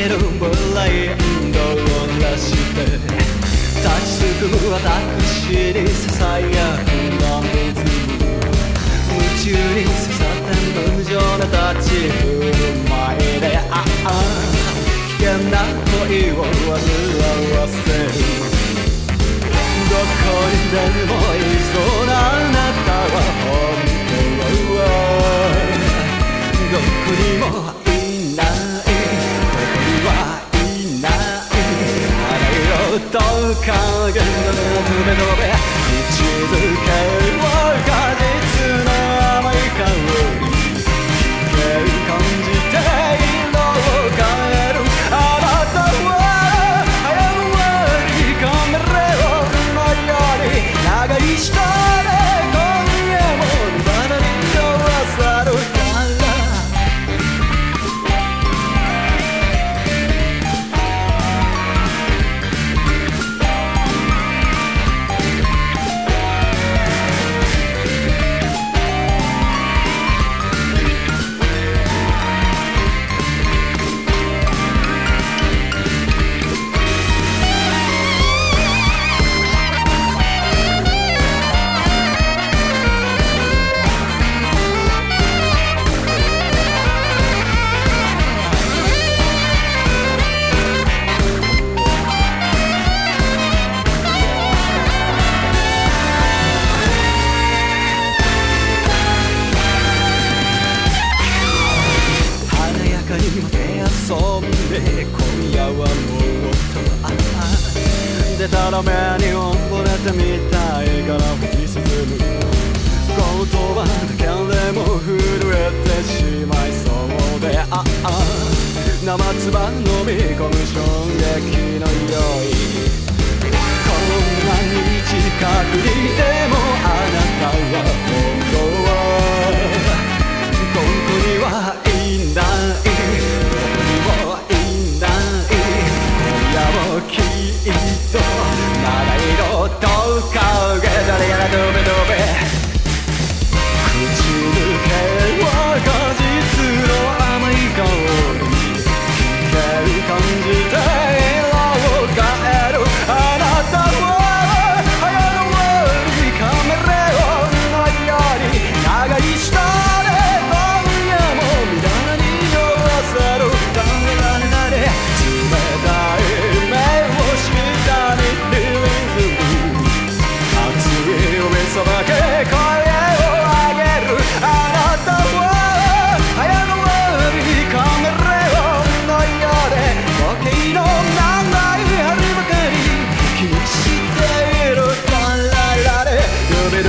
けるブラインドを出して立ちすく私にささやくの水夢中に刺さった無情なだと影の胸の上一途で今夜はもっとああでたらめに溺れてみたいから吹き進む言葉だけでも震えてしまいそうでああ生唾飲み込む衝撃の匂いこんなに近くにいてもあなたは本当はここには Maar wij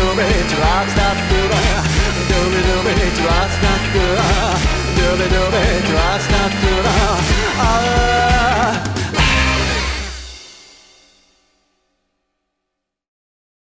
to reach rock stars